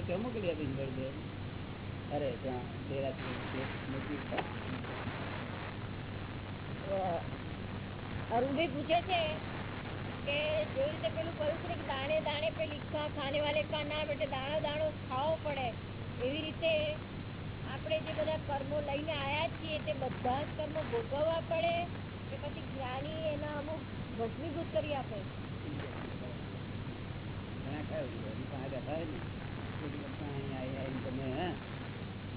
આપણે મોકલી આપી પડે અરે ત્યાં અરુણભાઈ પૂછે છે કે જેવી રીતે પેલું કહ્યું છે કે દાણે દાણે પેલી ખાને વાલે કા ના એટલે દાણો દાણો ખાવો પડે? એવી રીતે આપણે જે બધા કર્મો લઈને આયા છીએ તે બધા જ કર્મો ભોગવવા પડે કે પછી જ્ઞાની એના અમુક ભસ્મીભૂત કરી આપે? ઘણા ખાયું ને તો પછી પણ અહીંયા આવી આવીને તમે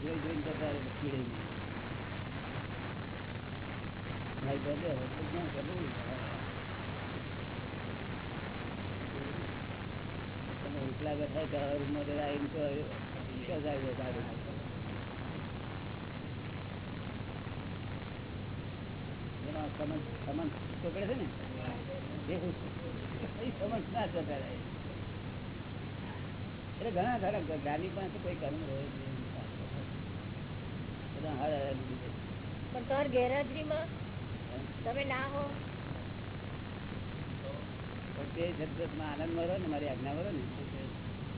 જોઈ જોઈને જતા કીડે ભાઈ બધે હોય ક્યાં કરવું? તમે એકલા બેઠા હોય રૂમમાં જરા આવીને તો ક્યાં ગાડી? એમાં સમજ સમજ પકડે છે ને એ સમજ ના ચોપડે એટલે ઘણા ખરા ગાડી પાસે કોઈ કર્મ રહે. પણ તમારી ગેરહાજરીમાં તમે ના હો. પણ તે જગતમાં આનંદ મળ્યો ને મારી આજ્ઞા રહો ને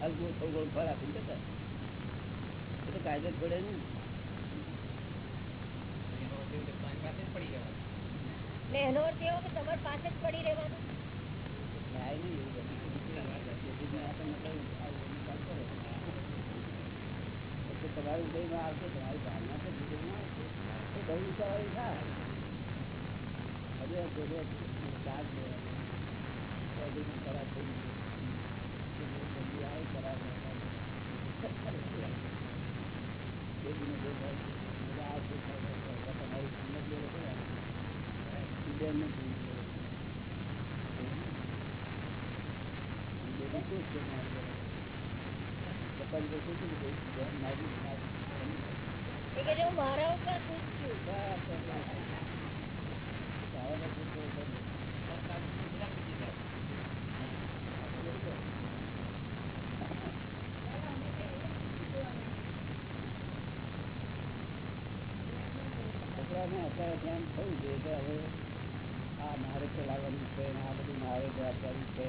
હલકું થોડું ફળ આપીને જતા. એ તો કાયદો જ પડે ને. ને એનો અર્થ એવો કે તમારી પાસે જ પડી રહેવાનું થાય નહીં એવું બધું. તેથી જ આપણને કહ્યું, આ બધું ચાલતું રહે. એટલે તમારું ઉદયમાં આવશે તમારી ભાવના તો ઉદયમાં આવશે એ બહુ વિચારવાળી થાય હવે જોડે ચાર્જ લેવાનો. ખરાબ થઈ ગયું. જલ્દી આવે છે? તમારી નથી. છે છોકરાને અત્યારે ધ્યાન થયું છે કે હવે આ મારે ચલાવવાનું છે આ બધું મારે જવાબદારી છે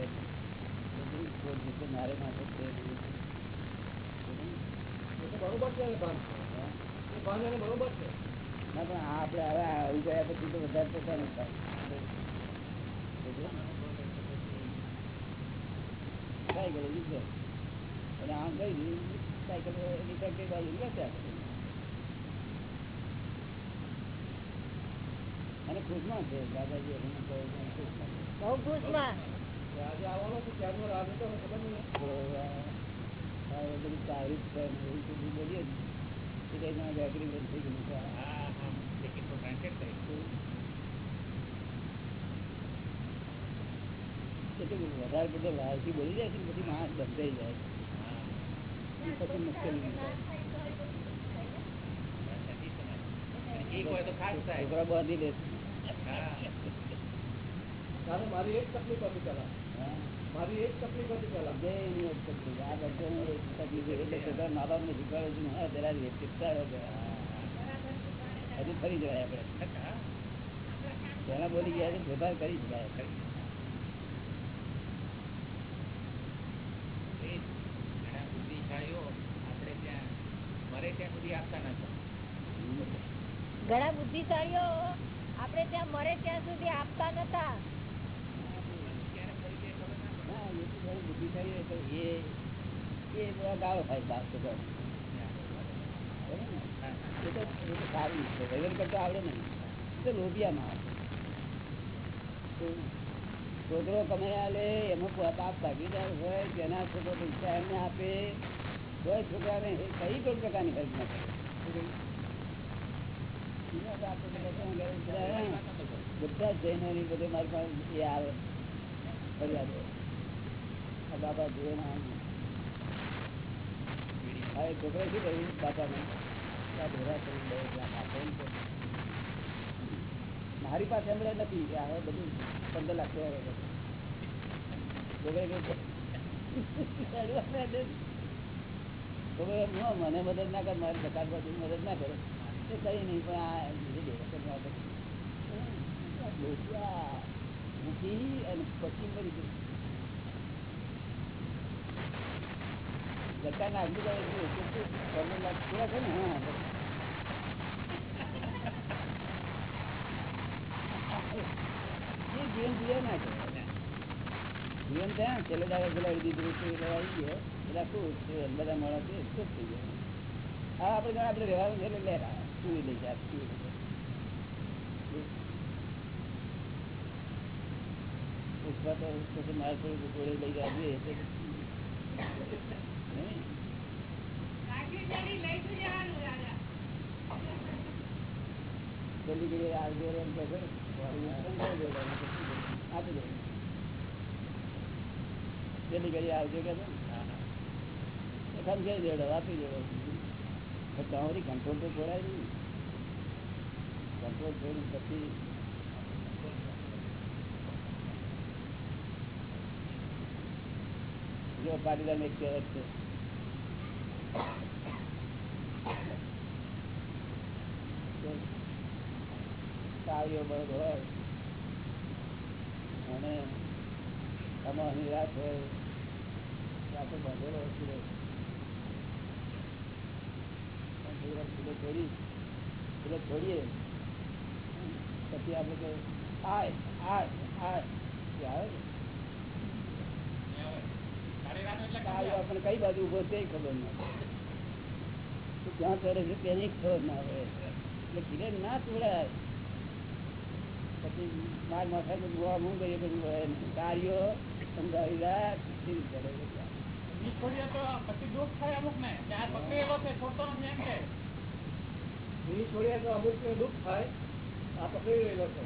બધું મારે માટે છે બરોબર છે ભાન એને છે. આપણે હવે આવી ગયા પછી તો વધારે પૈસા નહીં સાયકલ લીધો અને આમ કઈ સાયકલ એની બાજુ લેતા અને ખુશમાં છે દાદાજી કે બહુ ખુશમાં. આજે આવવાનો છે ક્યારનો રાહ જોતો ખબર નહીં. તો આ બધી તારીફ છે તો કઈ બંધ થઈ ગયું. છે એટલે વધારે બધો લાલથી બોલી જાય છે પછી માણસ બંધાઈ જાય પછી મુશ્કેલી છોકરા બાંધી મારી એક તકલીફ હતી પેલા હા. મારી એક તકલીફ હતી પેલા જે એની એક તકલીફ. આ બધાની એક તકલીફ એટલે છોકરા મા બાપને શીખવાડે છે હા, જરા શીખતા રહો કે હા. હજુ ફરી જવાય આપણે. બોલી ગયા છે ફેરફાર કરી શકાય ઘણા બુદ્ધિશાળીઓ આપણે ત્યાં મરે ત્યાં સુધી આપતા નતા ઘણી તો એ એ છોકરો કમાયા એમાં બાપ ભાગીદાર હોય જેના છોકરો પૈસા એમને આપે હોય છોકરાને કઈ પણ પ્રકારની હેલ્પ ના કરે બધા ત્યાં આગળ બધા બધા જ જૈનોની બધે મારી પાસે એ આવે ફરિયાદો. મારી પાસે હમણાં નથી હવે બધું પંદર લાખ મને મદદ ના કર મારી સરકાર પાસે મદદ ના કરે એ કઈ નહીં પણ આ મૂકી અને પછી મરી ગયું કેટલું ગવર્મેન્ટ લાખ પૂરા છે લઈ જાય જાય પુષ્પા તો પછી થોડું લઈ ગયા કહે છે, આપી દે પેલી ઘડી આવજો કે છે સમજાઈ દેડો આપી દેડો તમારી કંટ્રોલ તો છોડાય નહીં કંટ્રોલ છોડી પછી જો પાટીદાર એક કહેવત છે. છોડીએ પછી આપણે આ આ આય આવે ને આપણે કઈ બાજુ ઊભો તે ખબર ના. ક્યાં ચડે છે તેની ખબર ના આવે એટલે ધીરે ના તોડાય પછી માર માથા તો ગોવા હું કરીએ બધું કાર્યો સમજાવી રાખ સ્થિર કરે બધા. તો અમુક દુઃખ થાય, આ પકડી રહેલો છે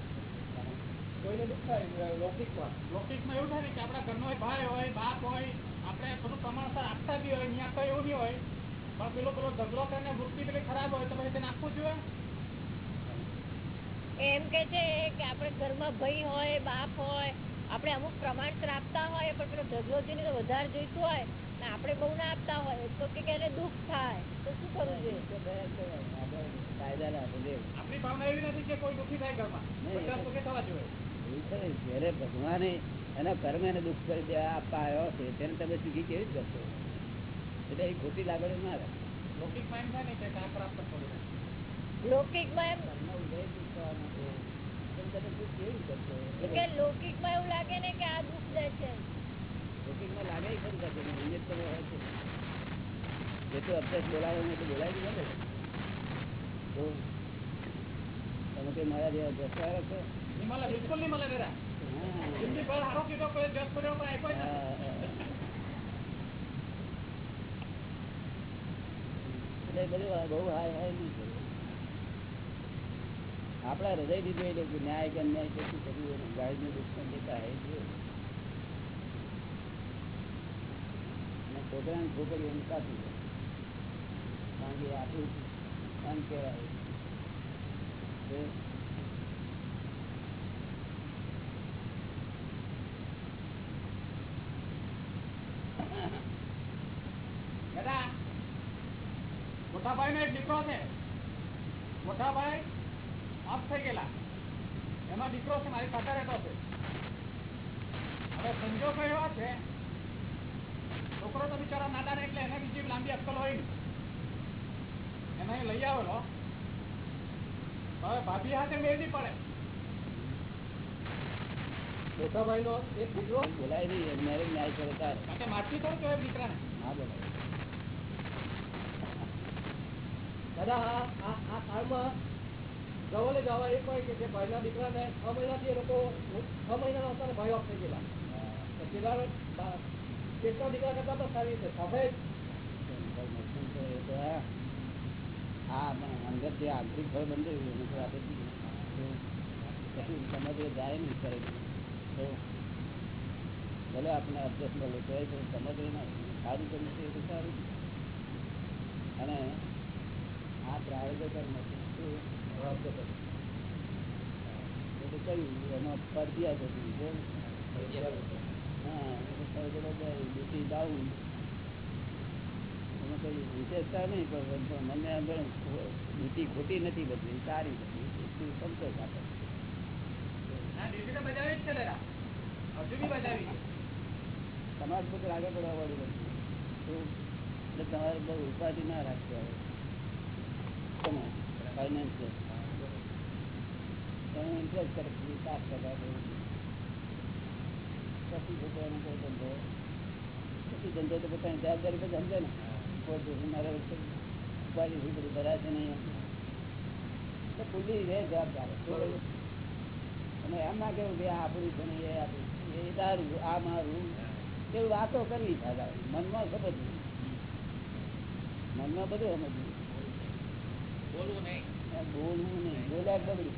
કોઈને દુઃખ થાય લૌકિકમાં. લૌકિકમાં એવું થાય કે આપણા ઘરનો ભાઈ હોય બાપ હોય આપણે થોડું પ્રમાણસર આપતા બી હોય ત્યાં તો એવું નહીં હોય પણ પેલો પેલો ઝઘડો કરીને વૃત્તિ પેલી ખરાબ હોય તો પછી તેને આપવું જોઈએ? એમ કે છે કે આપણે ઘરમાં ભાઈ હોય બાપ હોય આપણે અમુક પ્રમાણસર આપતા હોય પણ પેલો ઢગલો જોઈને તો વધારે જોઈતું હોય ને આપણે બહુ ના આપતા હોય તો કે એને દુઃખ થાય તો શું કરવું જોઈએ? કાયદા ના આપણી ભાવના એવી નથી કે કોઈ દુઃખી થાય ઘરમાં. થવા જોઈએ. જયારે ભગવાને એના કર્મ એને દુઃખ કરી દેવા આપવા આવ્યો છે તેને તમે સુખી કેવી જ કરશો? એટલે એ ખોટી લાગણી ના રહે લૌકિકમાં એમ થાય ને પ્રાપ્ત કરવું લૌકિકમાં એમ કર્મનો ઉદય દુઃખ થવાનો છે. તો તમે સુખ કેવી રીતે કરશો? એટલે કે લૌકિકમાં એવું લાગે ને કે આ દુઃખ દે છે. લૌકિકમાં લાગે ખરું શકે નિયત તમે હોય છે. જેટલું અભ્યાસ બોલાવે ને એટલું બોલાવી દીધું ને તો તમે કઈ મારા જેવા અભ્યાસ આવ્યા છો? મળે બિલકુલ નહીં મળે દાદા હા. પર હારો કીધો કોઈ જસ કર્યો પણ આપ્યો નથી. હા, હા. એટલે બધું બહુ હાય હાય નહીં કરવું. આપણા હૃદયથી જોઈ ન્યાય કે અન્યાય કે શું કરવું એનું નું દુશ્મન દેતા હે છોકરા ને છોકરી એમ કાપી કારણ કે આપણું કામ કહેવાય મોટા ભાઈ નો એક દીકરો છે. મોટા ભાઈ ઓફ થઈ ગયેલા. એમાં દીકરો છે મારી સાથે રહેતો છે. હવે સંજોગો એવા છે છોકરો તો બિચારા નાદાર એટલે એને બીજી લાંબી અક્કલ હોય એને લઈ આવેલો. હવે ભાભી હાથે મેળવી પડે. મોટા ભાઈ નો એક દીકરો. બોલાય નહીં મેરેજ ન્યાય કરે તારે. કારણ કે મારથી થોડું કહેવાય દીકરાને. ના બોલાય. દાદા, આ કાળમાં જવા એક હોય કે જે છ મહિનાથી એ લોકો છ મહિનાના હતા થઈ ગયેલા. દીકરા પણ સારી રીતે હા, પણ અંદર જે આંતરિક ભય બંધ એનું તો આપણે સમજ જાય નહીં કરે. ભલે આપણે અભ્યાસ મળે તો એ તો સમજ સારું ગમે એ અને આ પ્રાયોગિક કર્મ છે શું પ્રાયોગિક કર્મ. એ તો કહ્યું એમાં ફરજિયાત હતી હા ડ્યુટી ડાઉન એમાં કઈ વિશેષતા નહીં પણ મને આગળ ડ્યુટી ખોટી નથી બધી સારી બધી સંતોષ આપે. તમારે આગળ પડવા વાળું તમારે બહુ ઉપાધિ ના રાખતો આવે. ઇન્ટરેસ્ટ જેવું. પછી છોકરાનો કોઈ ધંધો. તો પોતાની જવાબદારી પર સમજે ને. કોઈ મારે ઉપાધિ શું બધું ભરાશે નહીં રહે જવાબદાર. અને એમ ના કેવું કે આ છે ને, એ આપણું. એ તારું, આ મારું. એવું વાતો કરવી થાય મનમાં સમજવું. મનમાં બધું સમજવું. બોલવું નહીં. બોલવું નહીં. બોલ્યા બગડ્યું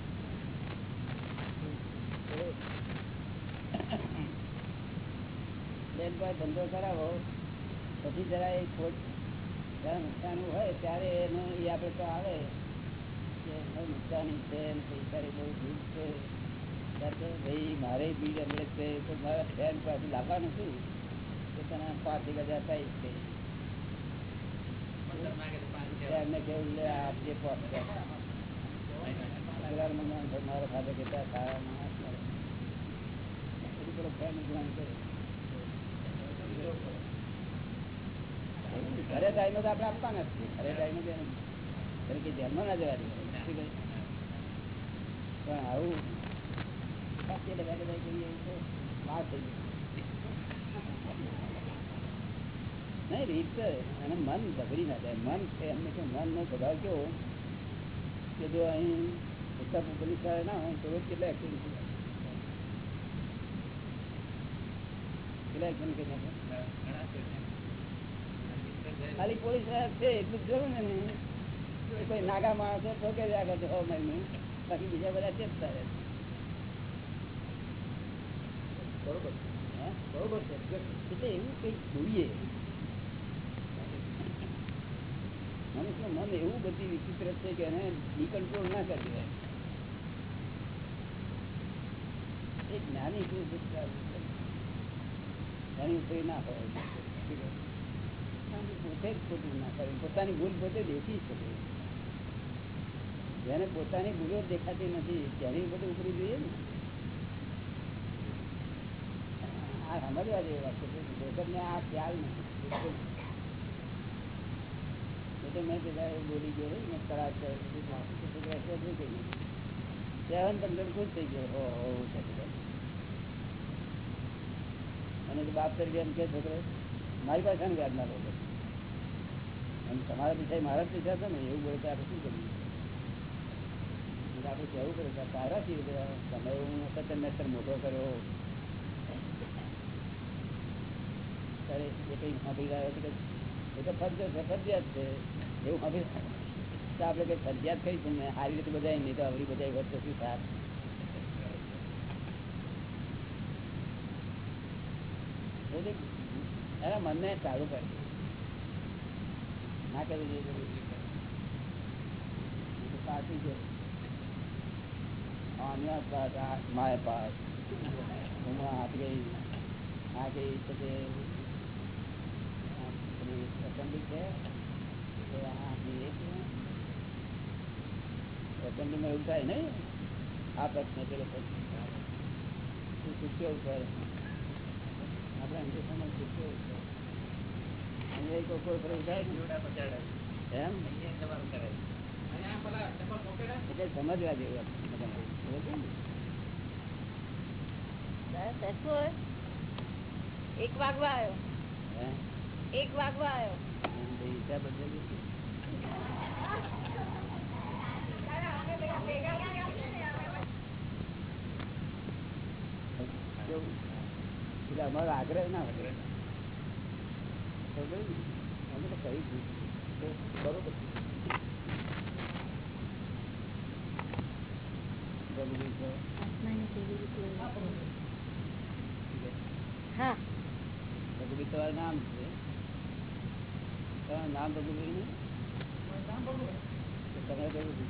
બેન ભાઈ ધંધો કરાવો. પછી જરા એ ખોટ જરા નુકસાન હોય ત્યારે એનો એ આપણે તો આવે કે નુકસાની છે પૈસા બહુ ભૂલ છે. ભાઈ મારે બીજ હમણે છે તો મારા ફેન પાસે લાવવાનું નથી તો તને પાંચ એક હજાર થાય છે. એમને કેવું આપજે મારા ફાધર કેટલા સારા માણસ. ઘરે ટાઈમે તો આપણે આપતા નથી ઘરે ટાઈમે તરીકે ધ્યાનમાં ના જવા દે પણ આવું. લગા કરીએ તો વાત થઈ જાય નહીં રીત અને મન બગડી ના જાય. મન છે એમને કે મનનો સ્વભાવ કેવો? કે જો અહીં ઉત્તર પોલીસ ના હોય તો રોજ કેટલા એક્શન કેટલા ઘણા છે ખાલી પોલીસ છે એટલું જોયું ને કોઈ નાગા માણસો ઠોકે જ આગળ હો મહિનું બાકી બીજા બધા છે જ તારે. બરોબર. હે? બરોબર છે. એટલે એવું કંઈક જોઈએ. મનુષ્ય મન એવું બધી વિચિત્ર છે કે એને ડિકન્ટ્રોલ ના કરી દેવાય. એ જ્ઞાની શું એની ઉપર ના હોય. પોતે જ ખોટું ના કરે. પોતાની ભૂલ પોતે દેખી શકે. જેને પોતાની ભૂલો દેખાતી નથી, તેની બધું ઉપરી જોઈએ ને. આ સમજવા જેવી વાત. છે આ ખ્યાલ નથી. બિલકુલ. એટલે મેં પેલા એવું બોલી ગયો મેં કરાર કર્યો. તો છોકરા છે જ નહીં કહ્યું. સેવન પંદર ખુશ થઈ ગયો હો હો હો થતું હતું. અને તો બાપ તરીકે એમ કે છોકરો મારી પાસે શાને વ્યાજ ના લો છો? અને તમારા પૈસા મારા જ પૈસા છે ને એવું બોલે તો આપણે શું કરીએ એટલે આપણે કહેવું પડે કે તારા છીએ બધા. તમે હું સતત મેં તને મોટો કર્યો ત્યારે એ કંઈ સાંભળી રહ્યા છે કે એ તો ફરજ છે, ફરજિયાત છે. એવું સાંભળી તો આપણે કંઈ ફરજિયાત કરી છે ને સારી રીતે બધા નહીં તો આવડી બધા વસ્તુ શું થાય? એટલે એના મનને ચાલુ કરી. ના કરવું જોઈએ તો પાછી છે. આના પાસ આ માય પાસ. હમણાં હાથ ગઈ આ ગઈ તો તે આ પેલી છે. એસેમ્બલીમાં એવું થાય નહીં. આ પ્રશ્ન શીખ્યો ઉપર આપણે શીખ્યો ઉપર કોઈ થાય. એમ? એટલે સમજવા જેવું? એક વાગવા આવ્યો. હે? એક વાગવા આવ્યો. એટલે અમારો આગ્રહ ના અમે તો કહી દીધું બરોબર. હા પ્રભુજી તમારું નામ છે નામ તો તમે પ્રભુજી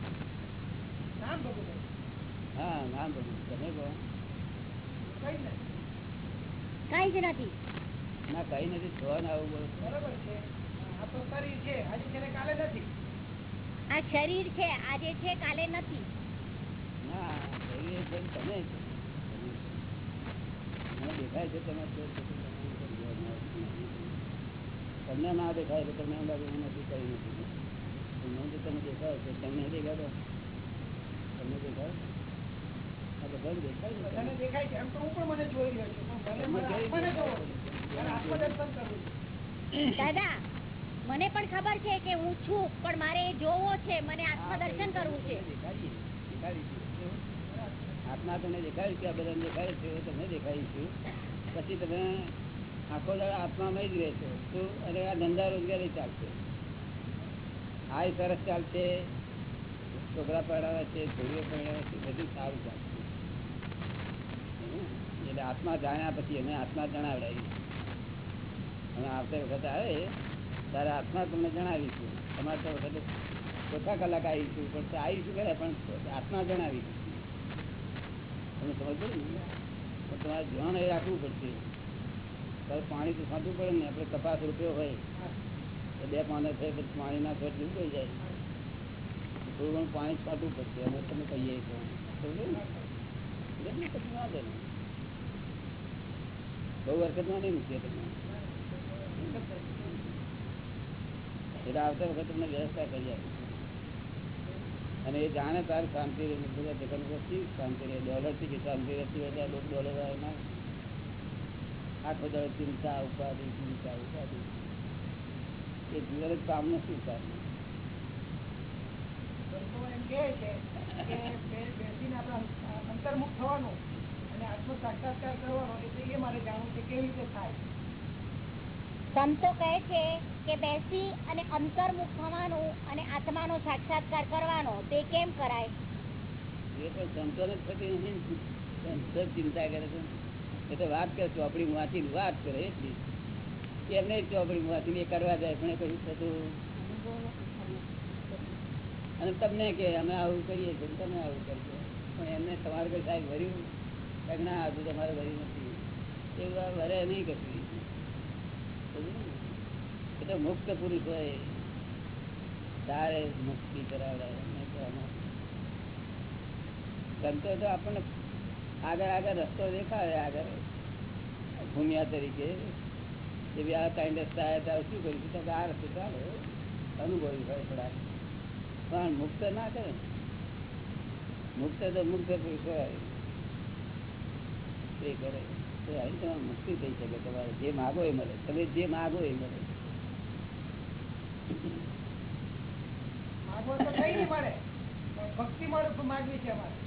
હા નામ પ્રભુજી તમે કહો. કઈ જ નથી. ના કઈ નથી. છો ને આવું બોલો. બરોબર છે. આ તો શરીર છે. આજે છે કાલે નથી. આ શરીર છે. આજે છે કાલે નથી. ના શરીર છે તમે દેખાય છે તમે. તમને ના દેખાય તો તમને અંદાજે હું નથી કરી નથી તમને તમે દેખાય છે તમને તમને દેખાય? તમને. દેખાય મને મને દાદા મને પણ ખબર છે કે હું છું પણ મારે એ જોવો છે મને આત્મદર્શન કરવું છે? આત્મા તમને દેખાય છે આ બધા દેખાય છે એવું દેખાય છે. પછી તમે આખો દાડો આત્મામાં જ રહેશો. શું? અને આ ધંધા રોજગારી ચાલશે. આ સરસ ચાલશે. છોકરા પરણાવે છે, છોડીઓ પરણાવે છે, બધું સારું ચાલશે. એટલે આત્મા જાણ્યા પછી અમે આત્મા જણાવડાવી. અને આવતા વખતે આવે ત્યારે આત્મા તમને જણાવીશું. તમારે તો વખતે ચોથા કલાક આવીશું, પણ આવીશું ખરા પણ આત્મા જણાવીશું. તમે સમજો ને તમારે ધ્યાન એ રાખવું પડશે. પાણી તો ખાતું પડે ને, આપણે કપાસ રૂપિયો હોય. તો બે પાંદર થાય પાણી ના ખર્ચ જેવું જાય. થોડું ઘણું પાણી ખાતું પડશે અમે તમે કહીએ તો ના? નહીં બહુ વરસાદમાં નહીં મૂકીએ તમે. એટલે આવતા વખત તમને વ્યવસ્થા કરી આપીશું. અને એ જાણે તાર શાંતિ રહે, બધા વસ્તી શાંતિ રહે? ડોલરથી કે શાંતિ રહેતી હોય ત્યાં લોકો ડોલર આવે ના. આખો દાડો ચિંતા ઉપાધિ ચિંતા ઉપાધિ એ જીવન કામ નથી એમ કહે છે કે બે- અંતર્મુખ થવાનું અને આત્મ સાક્ષાત્કાર કરવાનો એટલે એ મારે જાણવું છે કેવી રીતે થાય. સંતો કહે છે કે બેસી અને અંતર્મુખ થવાનું અને આત્માનો સાક્ષાત્કાર કરવાનો તે કેમ કરાય? એ પણ થતી નથી સંતો ચિંતા કરે છે. એ વાત કરે ચોપડી વાંચી વાત કરે એટલી એમને ચોપડી વાંચીને એ કરવા જાય, પણ કશું થતું? અને તમને કે અમે આવું કરીએ છીએ, તમે આવું કરજો પણ એમને તમારે કઈ સાહેબ ભર્યું કંઈક ના તમારે ભર્યું નથી. એવું વરે નહીં કશું એટલે મુક્ત પુરુષ હોય. તારે મુક્તિ કરાવડાવે ગમતો તો આપણને આગળ આગળ રસ્તો દેખાડે આગળ. ભૂમિયા તરીકે. કે ભાઈ આ ત્રણ રસ્તા આવ્યા શું કરીશું તો આ રસ્તો ચાલે. અનુભવી હોય થોડા પણ મુક્ત ના કરે મુક્ત તો મુક્ત પુરુષ હોય. એ કરે. તો અહીં તમારે મુક્તિ થઈ શકે તમારે. જે માગો એ મળે. તમે જે માગો એ મળે. માગો તો કઈ મળે. ભક્તિ મળે માગવી છે અમારે.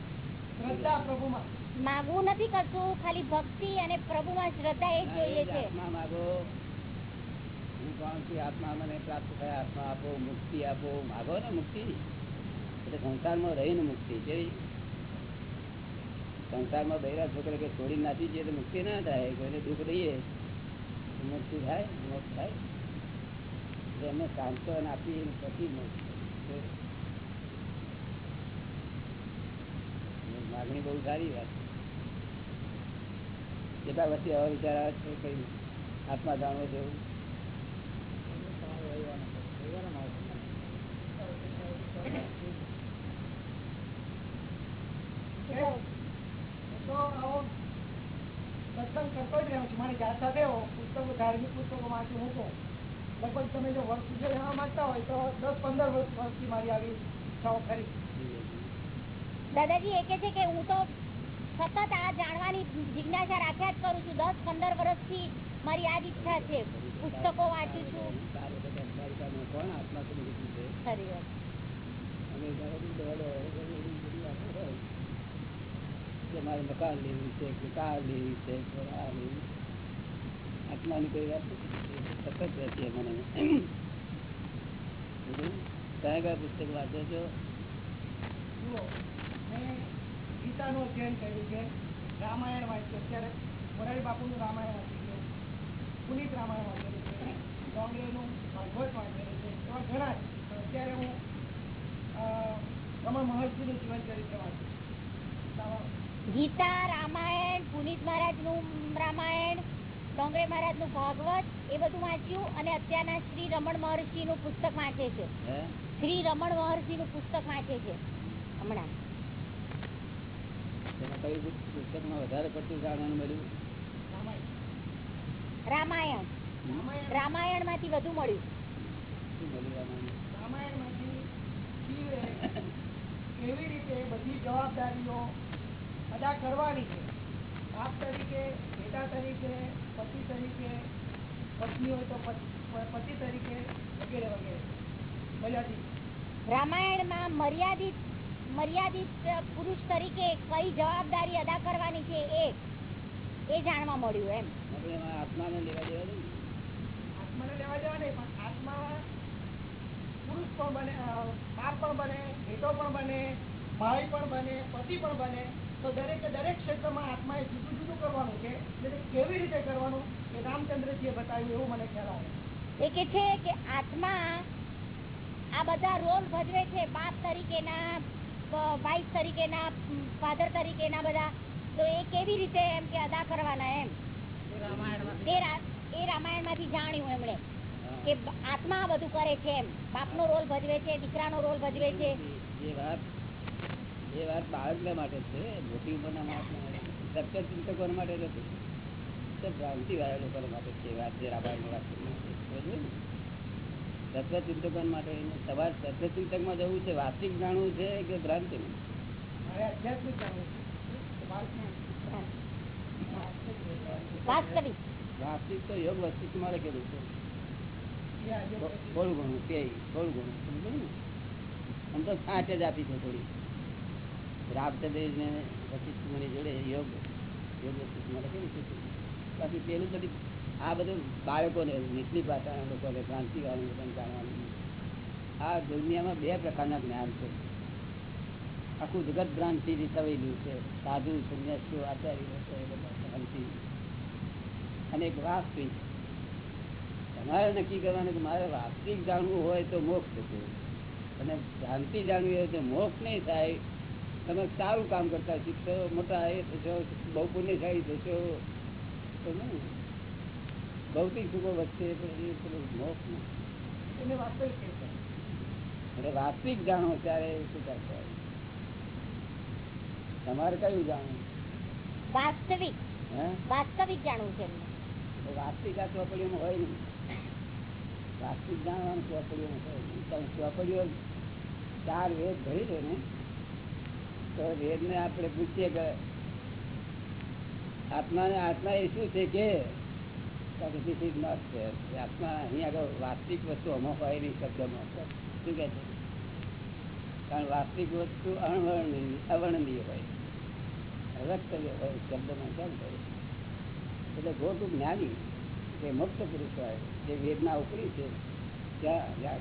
શ્રદ્ધા પ્રભુમાં. માગવું નથી કરતું ખાલી ભક્તિ અને પ્રભુમાં શ્રદ્ધા એ જોઈએ છે. માગો. હું કોણ છું આત્મા મને પ્રાપ્ત થાય આત્મા આપો મુક્તિ આપો. માગો ને મુક્તિ? એટલે સંસારમાં રહીને મુક્તિ કેવી સંસારમાં બૈરા છોકરા કે છોડી નાખી જઈએ તો મુક્તિ ના થાય. કોઈને દુઃખ દઈએ તો મુક્તિ થાય મોક્ષ થાય. એમને સાંત્વન આપી પછી મોક્ષ માગણી બહુ સારી વાત કેટલા વર્ષથી આવા વિચાર આવે છે કઈ આત્મા જાણવો જેવું જ રહ્યો છું જાત સાથે પુસ્તકો ધાર્મિક પુસ્તકો વાંચું તો લગભગ તમે જો વર્ષ સુધી રહેવા માંગતા હોય તો દસ પંદર વર્ષ વર્ષથી મારી આવી ઈચ્છાઓ ખરી દાદાજી એ કે છે કે હું તો સતત આ જાણવાની જિજ્ઞાસા રાખ્યા જ કરું છું. દસ પંદર વર્ષથી મારી આ જ ઈચ્છા છે. પુસ્તકો વાંચું છું. કોણ આત્મા છે? ખરી વાત. કે મારે મકાન લેવું છે કે કાર લેવી છે આ લેવી આત્માની કોઈ વાત સખત સતત રહેતી મને કયા કયા પુસ્તક વાંચો છો? ગીતાનું અધ્યયન કર્યું છે. રામાયણ વાંચ્યું અત્યારે મોરારી બાપુનું રામાયણ વાંચ્યું છે. પુનિત રામાયણ વાંચેલું છે. ડોંગરેનું ભાગવત વાંચેલું છે. એવા ઘણા જ અત્યારે હું રમણ મહર્ષિનું જીવન ચરિત્ર વાંચું ગીતા રામાયણ પુનિત મહારાજનું રામાયણ ડોંગરે મહારાજનું ભાગવત એ બધું વાંચ્યું અને અત્યારના શ્રી રમણ મહર્ષિ નું પુસ્તક વાંચે છે. શ્રી રમણ મહર્ષિ નું પુસ્તક વાંચે છે. હમણાં. તેમાં કયું પુસ્તકમાં વધારે પડતું જાણવાનું મળ્યું? રામાયણ. રામાયણ. રામાયણમાંથી વધુ મળ્યું. શું આમાં? રામાયણમાંથી કેવી રીતે બધી જવાબદારીઓ અદા કરવાની છે? બાપ તરીકે બેટા તરીકે પતિ તરીકે પત્ની હોય તો પતિ તરીકે વગેરે વગેરે. મર્યાદિત. રામાયણમાં મર્યાદિત મર્યાદિત પુરુષ તરીકે કઈ જવાબદારી અદા કરવાની છે એ એ જાણવા મળ્યું એમ. આત્માને લેવા દેવા આત્માને લેવા દેવા નહીં પણ આત્મા પુરુષ પણ બને બાપ પણ બને બેટો પણ બને ભાઈ પણ બને પતિ પણ બને તો દરેકે દરેક ક્ષેત્રમાં આત્માએ જુદું જુદું કરવાનું છે. એટલે કેવી રીતે કરવાનું એ રામચંદ્રજીએ બતાવ્યું એવું મને ખ્યાલ આવે. એ કે છે કે આત્મા આ બધા રોલ ભજવે છે બાપ તરીકેના વાઇફ તરીકેના ફાધર તરીકેના બધા, તો એ કેવી રીતે એમ કે અદા કરવાના એમ? એ રામાયણમાંથી જાણ્યું એમણે કે આત્મા બધું કરે છે એમ. બાપનો રોલ ભજવે છે, દીકરાનો રોલ ભજવે છે. એ વાત એ વાત માટે છે. મોટી ઉંમરના માટે. ચિંતકો માટે નથી. ભ્રાંતિ વાળા લોકો માટે છે વાત, જે રામાયણ વાત કરી છે. સમજ્યું ને? તત્વ ચિંતકો માટે તમારે તત્વચિંતકમાં જવું છે વાસ્તવિક જાણવું છે કે ભ્રાંતિ મારે વાસ્તવિક. તો યોગ વસ્તુ તમારે કેવું છે. થોડું ઘણું કે થોડું ઘણું સમજો ને? આમ તો સાચ જ આપી છે થોડી. રામચંદ્રને વશિષ્ઠ મુનિ જોડે યોગ યોગ વશિષ્ઠ મારે કેવું છે. બાકી પેલું બધી આ બધું બાળકોને, નીચલી ભાષાના લોકોને ક્રાંતિવાળી જાણવાનું આ દુનિયામાં બે પ્રકારના જ્ઞાન છે. આખું જગત ભ્રાંતિથી સવેલું છે. સાધુ, સંન્યાસીઓ, આચાર્યો ભ્રાંતિ. અને એક વાસ્તવિક તમારે નક્કી કરવાનું કે મારે વાસ્તવિક જાણવું હોય તો મોક્ષ થશે અને ભ્રાંતિ જાણવી હોય તો મોક્ષ નહીં થાય. તમે સારું કામ કરતા શીખશો, મોટા એ થશો, બહુ પુણ્યશાળી થશો. તો નહીં ભૌતિક સુખો વચ્ચે વાસ્તવિક એટલે વાસ્તવિક જાણો ત્યારે શું કરતા તમારે કયું જાણવું? વાસ્તવિક. વાસ્તવિક જાણવું છે વાસ્તવિક આ ચોપડીઓમાં હોય નહીં. વાસ્તવિક જાણવાનું ચોપડીઓમાં હોય નહીં. તમે ચોપડીઓ ચાર વેદ ભરી દો ને તો વેદને આપણે પૂછીએ કે આત્માને આત્મા એ શું છે કે એટલે ગોટું જ્ઞાની તે મુક્ત પુરુષ હોય, જે વેદના ઉપરી છે, ત્યાં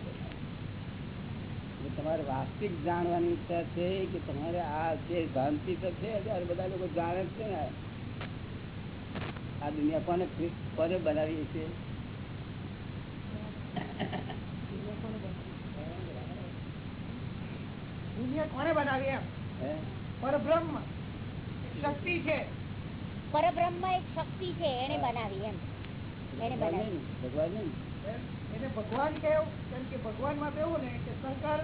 તમારે વાસ્તવિક જાણવાની ઈચ્છા છે કે તમારે આ જે ભ્રાંતિ તો છે અત્યારે બધા લોકો જાણે છે ને. આ દુનિયા કોને કોને બનાવી છે? દુનિયા કોને બનાવી એમ? પરબ્રહ્મ. શક્તિ છે. પરબ્રહ્મ એક શક્તિ છે એને બનાવી એમ. એને ભગવાન બનાવી. ભગવાન એને ભગવાન કેવું? કેમ કે ભગવાનમાં એવું ને કે શંકર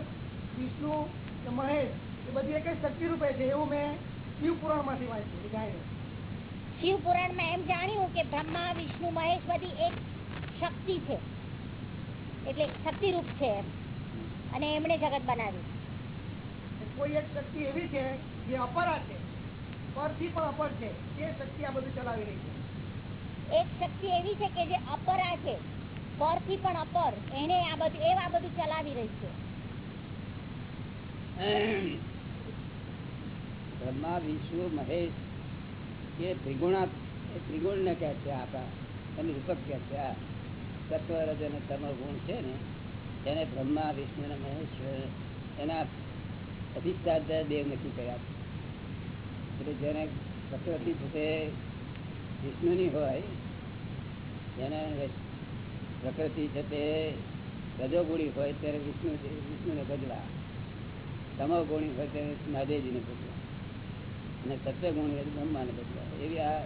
વિષ્ણુ કે મહેશ એ બધી એક શક્તિ રૂપે છે એવું મેં શિવ પુરાણમાંથી વાંચ્યું જાણ્યું શિવ પુરાણમાં એમ જાણ્યું કે બ્રહ્મા વિષ્ણુ મહેશ બધી એક શક્તિ છે. એટલે શક્તિ રૂપ છે એમ. અને એમણે જગત બનાવ્યું. કે કોઈ એક શક્તિ એવી છે જે અપરા છે પરથી પણ અપર છે. એ શક્તિ આ બધું ચલાવી રહી છે. એક શક્તિ એવી છે કે જે અપરા છે પરથી પણ અપર. એને આ બધું એ આ બધું ચલાવી રહી છે. બ્રહ્મા વિષ્ણુ મહેશ એ ત્રિગુણા એ ત્રિગુણ ને કહે છે આપણા, એને રૂપક કહે છે, આ સત્વ રજ અને તમ ગુણ છે ને એને બ્રહ્મા, વિષ્ણુ અને મહેશ, એના અધિષ્ઠાતા દેવ નક્કી કર્યા. એટલે જેને પ્રકૃતિ છે તે વિષ્ણુની હોય, જેને પ્રકૃતિ છે તે રજોગુણી હોય, ત્યારે વિષ્ણુ, વિષ્ણુને ભજવા. તમોગુણી હોય, ત્યારે મહાદેવજીને ભજવા. અને તો બ્રહ્માને બદલા. એવી આ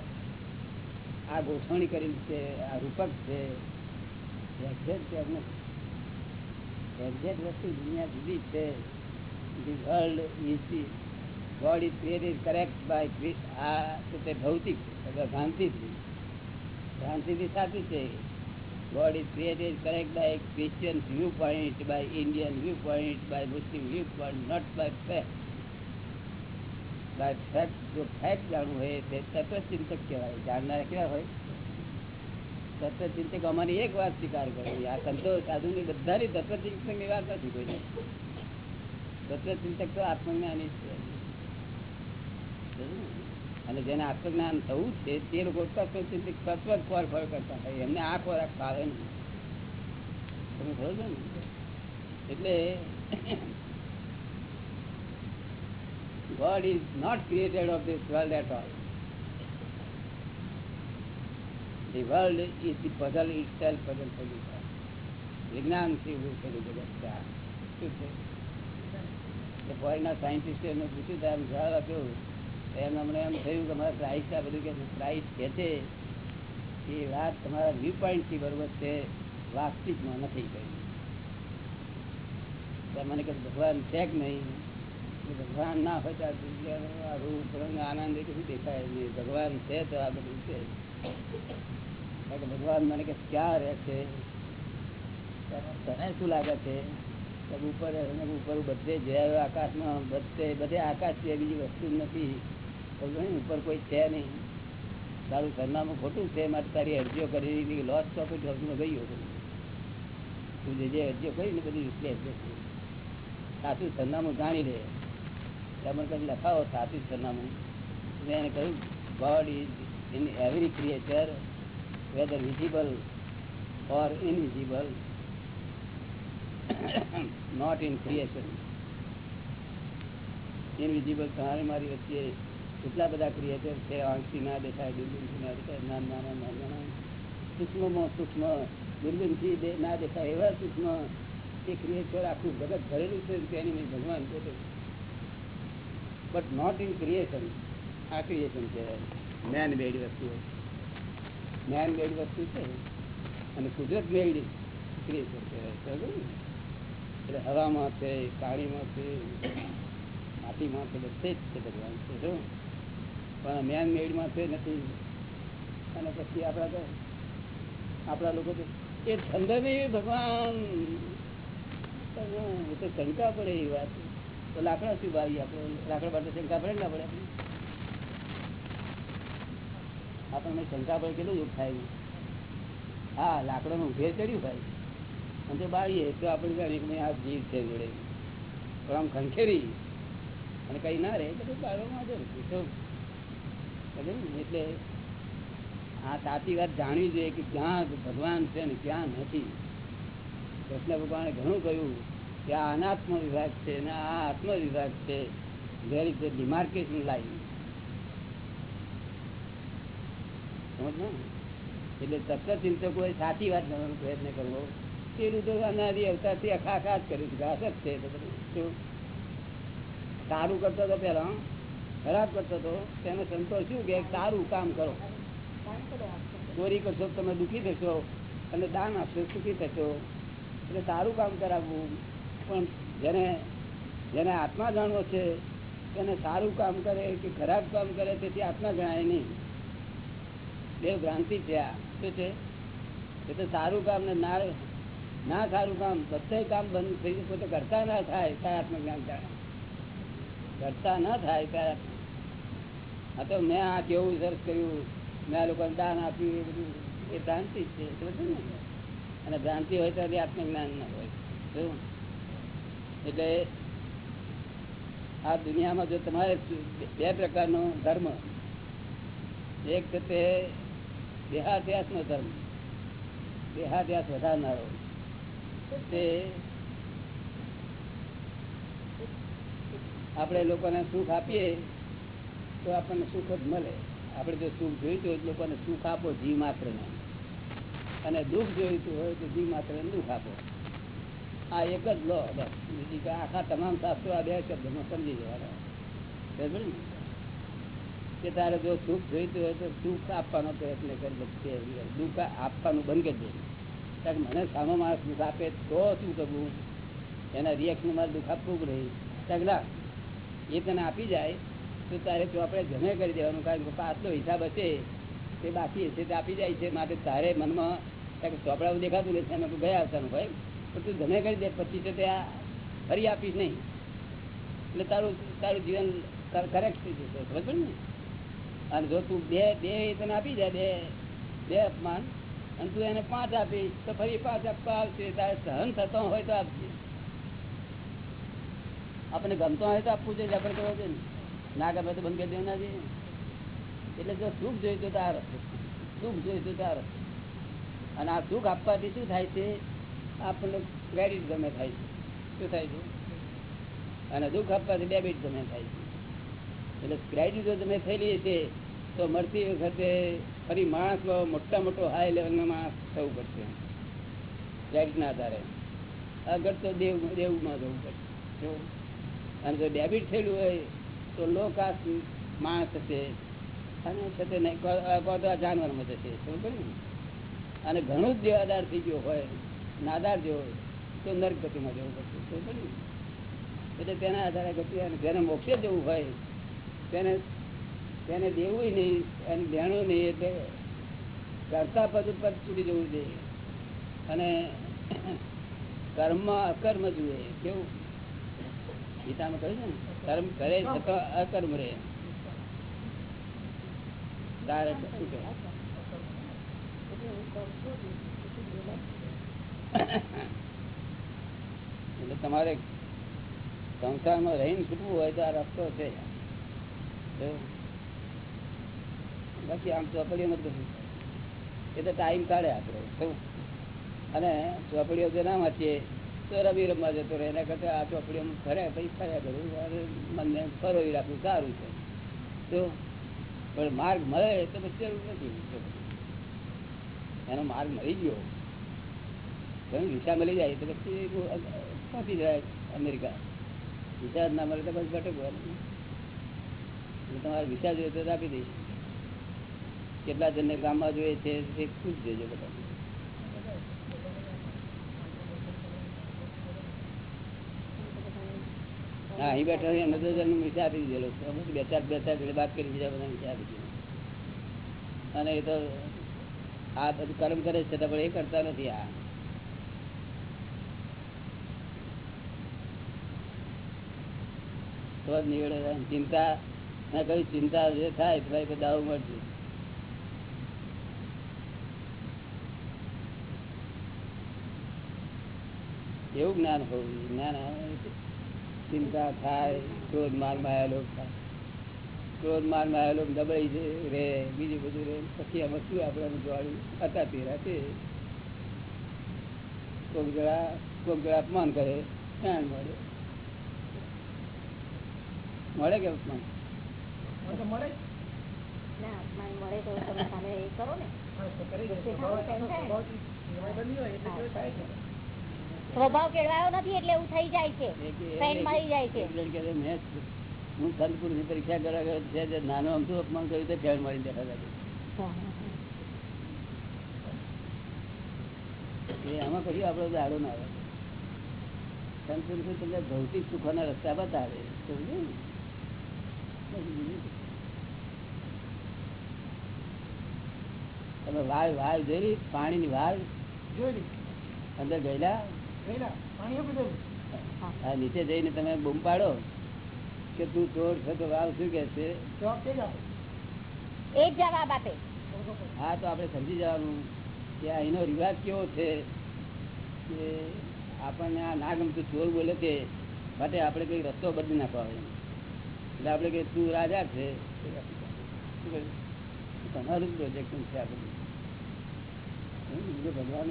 આ ગોઠવણી કરેલી છે આ રૂપક છે દુનિયા જુદી છે. World is god is created correct by આ તો ભૌતિક છે ભ્રાંતિથી. ભ્રાંતિથી સાચી છે. God is created correct by Christian view point by Indian view point by Muslim view point not by fact, જો અને જેને આત્મજ્ઞાન થવું છે, તે લોકો તત્વચિંતક તત્વ ખોર ખોર કરતા હોય. એમને આ ખોરાક ફાવે નહીં. તમે ખબર ને? એટલે God is not created of this world at all. The world is the puzzle itself, puzzle. વિજ્ઞાનથી ઉભું થયેલું જગત શું સાયન્ટિસ્ટે એમને પૂછ્યું તો એમ જવાબ આપ્યો તો એમને અમને એમ થયું કે મારા પ્રાઇસ આ બધું કે પ્રાઇસ કે છે. એ વાત તમારા વ્યૂ પોઈન્ટથી બરોબર છે વાસ્તવિકમાં નથી કહ્યું મને કે ભગવાન છે કે નહીં? ભગવાન ના હોય તો આ આનંદ કશું દેખાય નહીં. ભગવાન છે તો આ બધું છે. ભગવાન મને કે ક્યાં રહે છે? તને શું લાગે છે? ઉપર ઉપર બધે જોયા આકાશમાં, બધે બધે આકાશ છે, બીજી વસ્તુ નથી. ઉપર કોઈ છે નહીં. તારું સરનામું ખોટું છે. મારે તારી અરજીઓ કરી લોસ પ્રોફિટ હાઉસમાં હતું તું જે જે અરજીઓ કરી ને બધી રિપ્લેસ સાચું સરનામું જાણી લે. એટલે મને લખાવો, સાચું સરનામું. મેં એને કહ્યું God is in every creature whether visible or invisible not in creation invisible તમારી મારી વચ્ચે કેટલા બધા ક્રિએચર છે? આંખથી ના દેખાય દુર્બીનથી ના દેખાય, નાના નાના નાના સૂક્ષ્મમાં સૂક્ષ્મ દુર્બીનથી ના દેખાય એવા સૂક્ષ્મ એ ક્રિએચર આખું જગત ભરેલું છે તેની ભગવાન પોતે બટ નોટ ઇન ક્રિએશન આ ક્રિએશન છે મેન મેડ વસ્તુ મેન મેડ વસ્તુ છે. અને કુદરત મેડ ક્રિએશન કહેવાય. એટલે હવામાં છે, પાણીમાં છે, માટીમાં છે, બધે જ છે ભગવાન. છે જો પણ મેન મેડમાં છે નથી. અને પછી આપણા તો, આપણા લોકો તો, એ અંદર ભગવાન. એ તો શંકા પડે એ વાત. તો લાકડા શું ભાવી આપણે લાકડા માટે શંકા પડે ને પડે. આપણને શંકા પડે કેટલું દુઃખ થાય. હા, લાકડાનું ઉભેર ચડ્યું ભાઈ. અને જો બાળીએ, તો આપણે જાણીએ આ જીવ છે જોડે. પણ આમ ખંખેરી. અને કઈ ના રહે, એટલે બાળવામાં તો ને? એટલે આ સાચી વાત જાણવી જોઈએ કે ક્યાં ભગવાન છે ને ક્યાં નથી. કૃષ્ણ ભગવાને ઘણું કહ્યું. કે આ અનાત્મ વિભાગ છે ને આ આત્મ વિભાગ છે વેર ઇઝ ડિમાર્કેશન લાઈન સમજ એટલે તત્વચિંતકોએ સાચી વાત કરવાનો પ્રયત્ન કરવો. પેલું તો અનાદિ અવતારથી આખા આખા જ કર્યું ઘાસ જ છે? સારું કરતો હતો પેલા ખરાબ કરતો હતો તેનો સંતોષ શું કે સારું કામ કરો. ચોરી કરશો તમે દુઃખી થશો, અને દાન આપશો, સુખી થશો. એટલે સારું કામ કરાવવું પણ જેને જેને આત્મા જાણવો છે, તેને સારું કામ કરે કે ખરાબ કામ કરે તેથી આત્મા જણાય નહીં. બે ભ્રાંતિ છે આ. શું છે? એ તો સારું કામ ને ના ના સારું કામ બધે કામ બંધ થઈ ગયું પોતે કરતા ના થાય ત્યારે આત્મજ્ઞાન જાણે. કરતા ના થાય ત્યારે આ તો મેં આ કેવું સરસ કર્યું, મેં આ લોકોને દાન આપ્યું, એ બધું, એ ભ્રાંતિ જ છે ને અને ભ્રાંતિ હોય તો આત્મજ્ઞાન ના હોય. શું? એટલે આ દુનિયામાં જો તમારે બે પ્રકારનો ધર્મ. એક છે તે દેહાધ્યાસનો ધર્મ. દેહાધ્યાસ વધારનારો. તે આપણે લોકોને સુખ આપીએ તો આપણને સુખ જ મળે. આપણે જો સુખ જોઈતું હોય તો લોકોને સુખ આપો, જીવ માત્ર ને અને દુઃખ જોઈતું હોય તો જીવ માત્ર દુઃખ આપો. આ એક જ લો બસ. બીજી આખા તમામ શાસ્ત્રો આ બે શબ્દમાં સમજી જવાના. બરાબર કે તારે જો સુખ જોઈતું હોય તો દુઃખ આપવાનો પ્રયત્ન કરી દુઃખ આપવાનું બંધ કરી દે. કારણ કે મને સામો માણસ દુઃખ આપે તો શું કરવું? એના રિએક્શન મારે દુઃખ આપવું જ નહીં કારણ એ તને આપી જાય તો તારે તો આપણે જમે કરી દેવાનું. કારણ કે પાછલો હિસાબ હશે તે બાકી હશે તે આપી જાય છે. માટે તારે મનમાં ચોપડામાં દેખાતું અમે કહ્યું, ગયા આવતાનું ભાઈ? તું ગમે કરી દે, પછી તો તે ફરી આપીશ નહીં. એટલે તારું તારું જીવન કરેક્ટ થઈ જશે, ખબર ને? અને જો તું બે બે તને આપી જાય બે બે અપમાન, અને તું એને પાંચ આપીશ, તો ફરી પાંચ આપવા આવશે. તારે સહન થતો હોય તો આપજે. આપણે ગમતો હોય તો આપવું જોઈએ, આપણે કહેવું ને. ના ગમે તો બંધ કરી દેવું ના જોઈએ. એટલે જો સુખ જોઈતું તો આ રસ્તો. સુખ જોઈતું તો આ રસ્તો. અને આ સુખ આપવાથી શું થાય છે? આપણને ક્રેડિટ ગમે થાય છે. શું થાય છે? અને દુઃખ આપવાથી ડેબિટ ગમે થાય છે. એટલે ક્રેડિટ જો તમે થયેલી છે તો મળતી વખતે ફરી માણસ મોટા મોટો હાઈ લેવલનો માણસ થવું પડશે. ક્રેડિટના આધારે. આગળ તો દેવ, દેવમાં જવું પડશે. જો અને જો ડેબિટ થયેલું હોય, તો લો કાસ્ટ માણસ હશે. અને નહીં, કો તો આ જાનવરમાં જશે. પડી ને? અને ઘણું જ દેવાદાર થઈ ગયો હોય નાદાર જેવો તો નર્ક ગતિમાં જવું પડશે એટલે તેના આધારે ગતિ જેને મોક્ષે જવું હોય, તેને તેને દેવું નહીં અને દેણું નહીં એટલે કરતા પદ ઉપર છૂટી જવું જોઈએ. અને કર્મ અકર્મ જોઈએ કેવું? ગીતામાં કહ્યું છે ને, કર્મ કરે છતાં અકર્મ રહે. ડાયરેક્ટ શું કહેવાય? એટલે તમારે સંસારમાં રહીને છૂટવું હોય તો આ રસ્તો છે. બાકી આમ ચોપડીઓ નથી એ તો ટાઈમ કાઢે આપણે? અને ચોપડીઓ જો ના વાંચીએ, તો રમી રમવા જતો રહે, એના કરતા આ ચોપડીઓ ફરે પછી ફર્યા કરવું અને મનને ફરવી રાખવું સારું છે. તો પણ માર્ગ મળે તો પછી જરૂર નથી. એનો માર્ગ મળી ગયો. વિસા મળી જાય તો પછી પહોંચી જાય અમેરિકા. વિસા ના મળે તો ભટકવાનું એટલે તમારે વિસા જોઈએ તો આપી દઈશ. કેટલા જણને ગામમાં જોઈએ છે તે ખુશ દેજો બધા. હા, અહીં બેઠા એમને તો જણને વિસા આપી દીધેલો. બે ચાર બે ચાર જોડે વાત કરી બીજા બધા વિસા આપી દીધો. અને એ તો આ બધું કર્મ કરે છે છતાં પણ એ કરતા નથી આ. તો જ ચિંતા મેં કહ્યું ચિંતા જે થાય તો દાવ મળશે. એવું જ્ઞાન હોવું જ્ઞાન ચિંતા થાય ક્રોધ મારમાં લોક. થાય ક્રોધ મારમાં દબાઈ છે, રે, બીજું બધું રે. પછી આમાં શું આપણે જોડું હતા તેરા છે કોક જરા કોક જરા અપમાન કરે જ્ઞાન મળે. મળે કે ઉપમાન મળે ના અપમાન મળે તો તમે સામે એ કરો ને. સ્વભાવ કેળવાયો નથી એટલે એવું થઈ જાય છે. મળી જાય હું સંતપુરની પરીક્ષા કરવા છે નાનો અમથું અપમાન કર્યું તો ફેર મળી દેખા લાગે એ આમાં કશું આપણો દાડો ના આવે. સંતપુરથી તમને ભૌતિક સુખોના રસ્તા બતાવે. સમજે ને? તમે વાળ વાળ જોઈ પાણીની વાળ જોઈ અંદર ગયેલા. પાણી નીચે જઈને તમે બૂમ પાડો કે તું ચોર છે તો વાવ શું કે છે જવાબ તે જ આપે. એ જ જવાબ આપે. હા તો આપણે સમજી જવાનું કે આ એનો રિવાજ કેવો છે કે આપણને આ ના ગમતું ચોર બોલે છે માટે આપણે કઈ રસ્તો બદલી નાખવા હોય. એટલે કે તું રાજા છે તમારું પ્રોજેક્ટ છે આ ભગવાન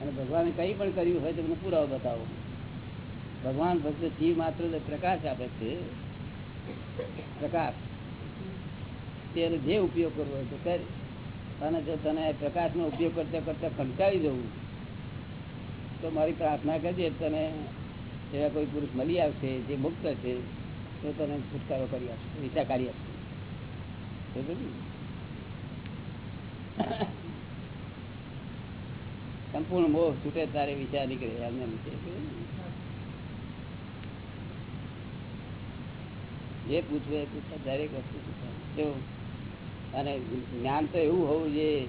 અને ભગવાને કઈ પણ કર્યું હોય તો પુરાવો બતાવો. ભગવાન ફક્ત જીવ માત્ર પ્રકાશ આપે છે. પ્રકાશ. તેનો જે ઉપયોગ કરવો હોય તો કરે. અને જો તને પ્રકાશનો ઉપયોગ કરતા કરતા કંટાળી જવું તો મારી પ્રાર્થના કરજે, તને એવા કોઈ પુરુષ મળી આવશે, જે મુક્ત છે, તો તને છુટકારો કરી આપશે વિચાર કાઢી આપશે. સંપૂર્ણ મોહ છૂટે તારે વિચાર નીકળે એમને. જે પૂછવું એ પૂછે, દરેક વસ્તુ અને જ્ઞાન તો એવું હોવું જોઈએ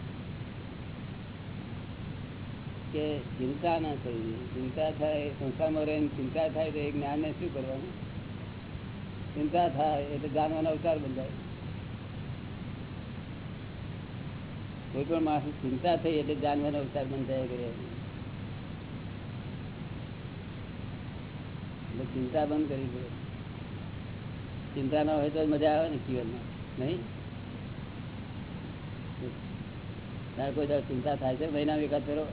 કે ચિંતા ના થવી ચિંતા થાય, સંસારમાં રહીને ચિંતા થાય તો એ જ્ઞાનને શું કરવાનું? ચિંતા થાય એટલે જાણવાનો અવતાર બંધાય. કોઈ પણ માણસ ચિંતા થઈ એટલે જાણવાનો અવતાર બંધાય કરે. એટલે ચિંતા બંધ કરવી પડે. ચિંતા ના હોય તો મજા આવે ને જીવનમાં, નહીં? તારે કોઈ ચિંતા થાય છે? મહિના એકાદ ફેરો?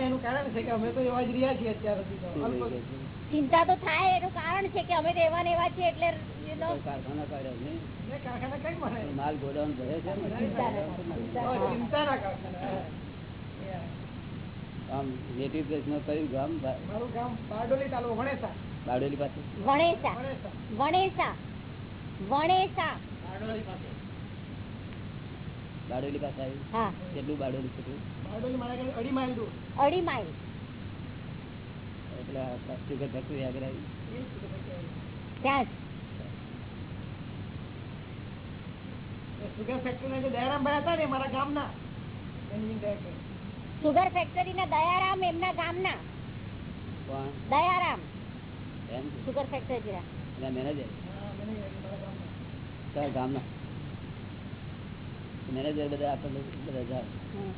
એનું કારણ છે કે અમે તો એવા જ રહ્યા છીએ અત્યાર સુધી છે? ચિંતા તો થાય એનું કારણ છે કે અમે તો એવા ને એવા છીએ એટલે કારખાના કાઢ્યા ને મળે માલ ગોડાઉન ભરે છે ને? ઓ, કારખાના. આમ નેટિવ પ્લેસ નો કયું ગામ? મારું ગામ બારડોલી તાલુકો વણેસા. બારડોલી પાસે. વણેસા. વણેસા. વણેસા. વણેસા. બારડોલી પાસે. બારડોલી પાસે આવ્યું હા. કેટલું બારડોલી છે બારડોલી મારા ઘરે અઢી માઇલ દૂર. અઢી માઇલ. એટલે સુગર ફેક્ટરી આગળ આવી ત્યાં સુગર ફેક્ટરીના જે દયારામભાઈ હતા ને મારા ગામના. સુગર ફેક્ટરી ના દયારામ એમના ગામના. દયારામ. એમ? સુગર ફેક્ટરી ના. એના મેનેજર હા મેનેજર મારા ગામના. કયા ગામના? મેનેજર બધા આપણને બધા હમ.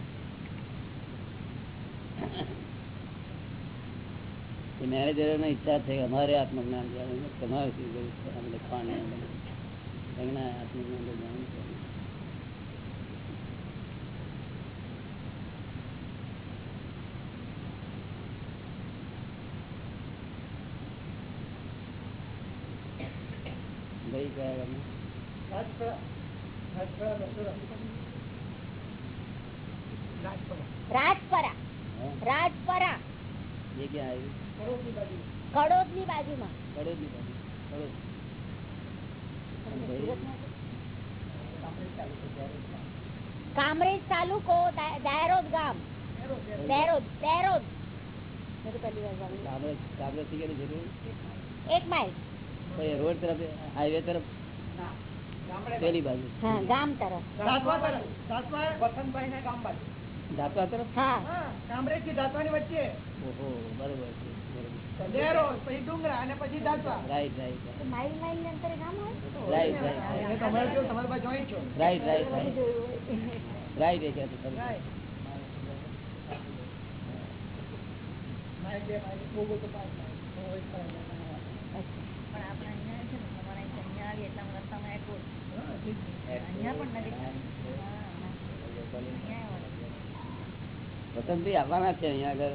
એ મેનેજરોને ઈચ્છા છે અમારે આત્મજ્ઞાન જાણવું ગામના? રાજપરા રાજપરા દસોરા રાજપરા રાજપરા હા? રાજપરા એ ક્યાં આવ્યું કરોડની બાજુ કડોદની બાજુમાં. કડોદની બાજુ. કડોદ. તમને સુરતમાં છે? કામરેજ તાલુકો ત્યારે કામરેજ તાલુકો દા- દાયરોદ. ગામ. કામરેજ કેટલું એક માઇલ. રોડ તરફ હાઈવે તરફ? પેલી બાજુ. ગામ તરફ. વસંતભાઈ ના ગામ બાજુ. દાંતવા તરફ? હા. કામરેજથી દાંતવાની વચ્ચે. ઓહો બરોબર અહીંયા છે ને તમારા અહીંયા આવીએ એટલે રસ્તામાં airport. હા, ઠીક પણ અહીંયા વસંતભાઈ આવવાના છે અહીંયા આગળ.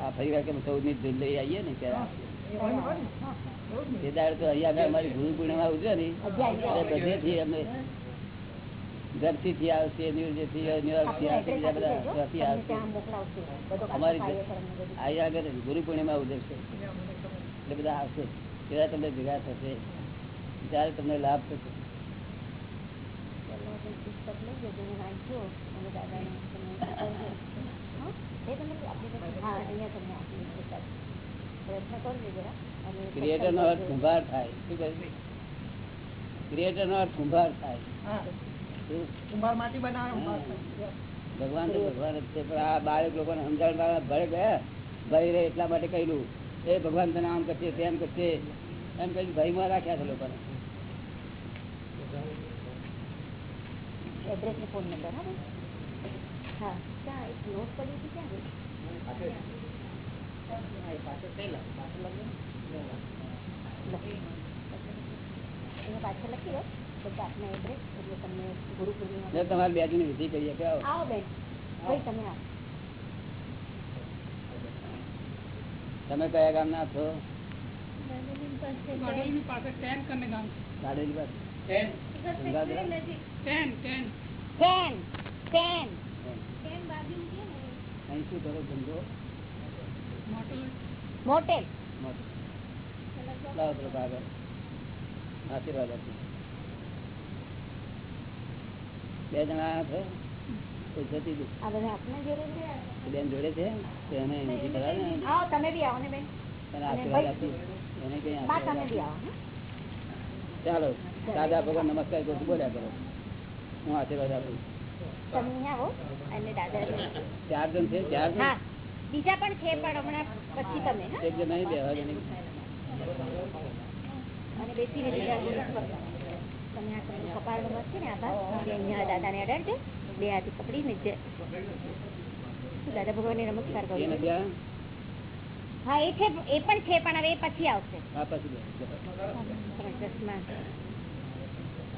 આ ફરી વાર કે ચૌદની ધૂન લઈ આવીએ ને ત્યારે. એ. તે અહીંયા આગળ અમારી ગુરુ પૂર્ણિમા ઉજવે ને. બધેથી અમે. અહીંયા આગળ ગુરુ પૂર્ણિમા એટલે બધા આવશે. ત્યારે તમને ભેગા થશે. ત્યારે તમને લાભ થશે. ક્રિએટર નો અર્થ કુંભાર થાય. શું કહ્યું ક્રિએટર નો અર્થ કુંભાર થાય. કુંભાર માટી બનાવે ભગવાન તો ભગવાન જ છે. પણ આ બાળક લોકોને સમજાવવા ભરે ગયા ભાઈ રે એટલા માટે કહ્યું એ ભગવાન તને આમ કરશે તેમ કરશે. એમ કહી ભયમાં રાખ્યા છે લોકોને. એડ્રેસ ને ફોન નંબર હા ભાઈ? હા ક્યાં એક નોટ પડી હતી ક્યાં ગઈ? લખી. એમાં પાછળ લખી દો બધા આપના એડ્રેસ એટલે તમને ગુરુ પૂર્ણિમા એટલે તમારે બે જણની વિધિ કરીએ કે આવો આવો બેન ભાઈ તમે આવો તમે કયા ગામના છો ગાડોલી પાસે અહીં શું કરો ધંધો. મોટેલ. લાવો પેલો કાગળ આશીર્વાદ આપી બે જણા છે? છે બેન જોડે છે? એને વિધિ કરાવે ને? આવો તમે બી આવો ને બેન. આશીર્વાદ આપી એને કઈ? ચાલો દાદા ભગવાન નમસ્કાર કરું છું, બોલ્યા કરો. હું આશીર્વાદ આપું તમે આવો અને દાદા ચાર જણ છે? ચાર હા. બીજા પણ છે પણ હમણાં પછી તમે એક જણ નહીં બેવા જણ અને બેસીને બીજા તમે આ કપાળ નમસ છે ને આભાર અહીંયા દાદાને અડાડજો બે હાથ પકડીને જે દાદા દાદા ભગવાનને નમસ્કાર કરો? હા એ છે એ પણ છે પણ હવે એ પછી આવશે. પછી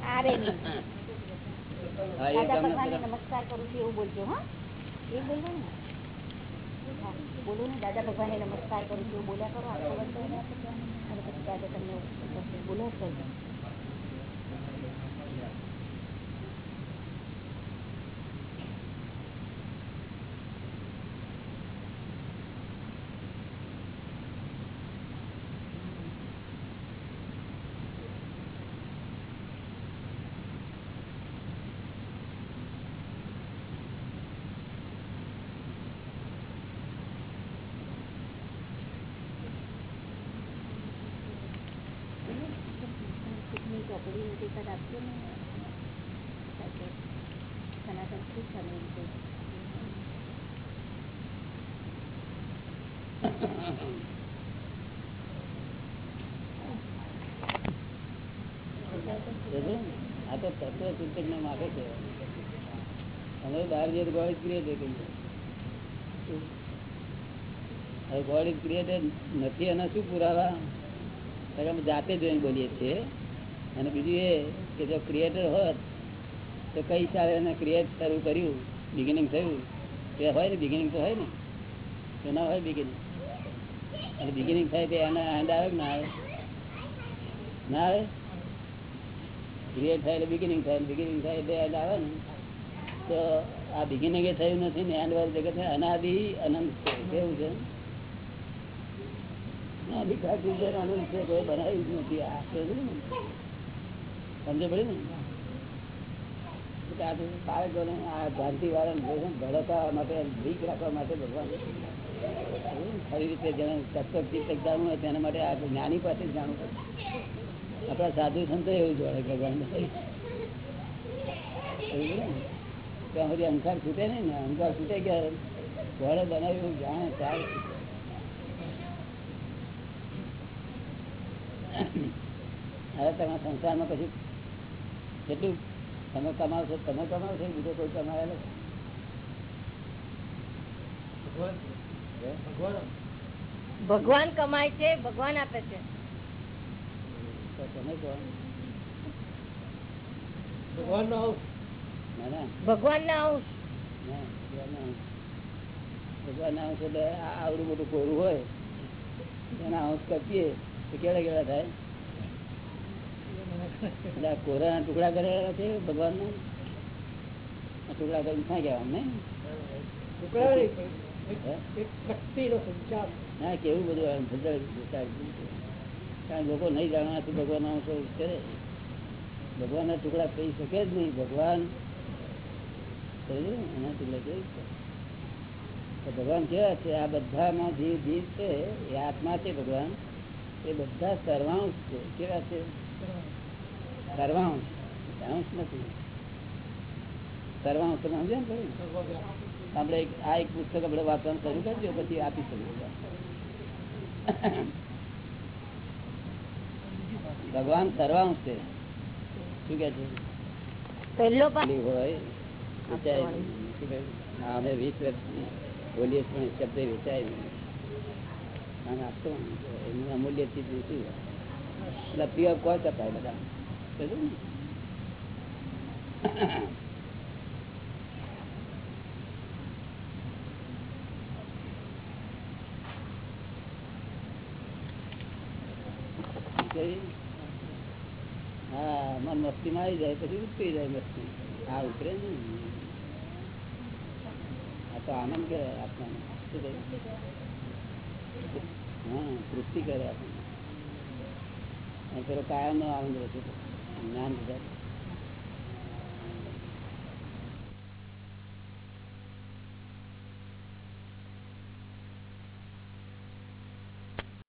આવે નહીં. દાદા ભગવાન ભગવાનને નમસ્કાર કરું છું એવું બોલજો હા? એ બોલવાનું હા બોલો ને દાદા ભગવાનને નમસ્કાર કરું છું એવું બોલ્યા કરો આખો વર્ષ અને પછી દાદા તમને બોલો જ કરજો ની ચોપડી નથી કદ આપજો ને સાથે સનાતન શું છે ને એ રીતે. સમજ્યું? આ તો તત્વ ચિંતક ને માગે છે નથી એના શું પુરાવા? અમે જાતે જોઈને બોલીએ છીએ. અને બીજું એ કે જો ક્રિએટર હોત, તો કઈ સાલે એને ક્રિએટ શરૂ કર્યું? બિગિનિંગ થયું? તે હોય ને બિગિનિંગ તો હોય ને? તો ના હોય બિગિનિંગ અને બિગિનિંગ થાય તો એના હેન્ડ આવે ના આવે? ના આવે? ક્રિએટ થાય એટલે બિગિનિંગ થાય બિગિનિંગ થાય એટલે હેન્ડ આવે ને? તો આ બિગિનિંગ એ થયું નથી ને એન્ડ વાળું જગત અનાદિ અનંત છે. કેવું છે? માટે ભીક રાખવા માટે ભગવાન ખરી રીતે જેને તત્વ જાણવું હોય તેના માટે આ જ્ઞાની પાસે જાણવું પડે. આપણા સાધુ સંતો એવું જોડે ભગવાન ત્યાં સુધી અહંકાર છૂટે નહીં ને? અહંકાર છૂટે ગયા ઘોડે બનાવ્યું જાણે ચાલે હવે તમે સંસારમાં પછી કેટલું? તમે કમાવશો તમે કમાવશો બીજો કોઈ કમાયેલો? ભગવાન કમાય છે ભગવાન આપે છે. તમે કહો. ભગવાન ના ભગવાન ના અંશ. ના, ભગવાનના અંશ. એટલે આવડું મોટું કોરું હોય એના અંશ કપીએ તો કેવડા કેળા થાય? કોરા ટુકડા કરેલા છે ભગવાન ના ટુકડા કરીને ક્યાં ગયા અમને શક્તિ ના કેવું બધું આમ ભદ્ર વિચાર કારણ લોકો નહીં જાણવાથી ભગવાન અંશો કરે. ભગવાનના ટુકડા કહી શકે જ નહીં. ભગવાન સમજ્યું? એના ટુકડા કેવી રીતે? તો ભગવાન કેવા છે આ બધામાં જે જીવ છે એ આત્મા છે ભગવાન. એ બધા સર્વાંશ છે. કેવા છે? સર્વાંશ. અંશ નથી. સર્વાંશ તમે સમજ્યા ને ખરું? આપણે એક- આ એક પુસ્તક આપણે વાંચવાનું શરૂ કરજો પછી આપી શકીએ. ભગવાન સર્વાંશ છે. શું કે છે? પહેલો ભાગ પેલી હોય અમે વીસ વર્ષથી બોલીએ પણ શબ્દ વેચાય નહીં. આપતો એનું અમૂલ્ય ચીજ નથી એટલે પ્રિય કોઈ કપાય બધા? હા મસ્તી માં આવી જાય, પછી ઉતરી જાય મસ્તી. આ ઉતરે ને? આ તો આનંદ કરે આત્માનો શું કહે? હા, તૃપ્તિ કરે આપણને. પેલો કાયમ નો આનંદ રહેશે જ્ઞાન લીધા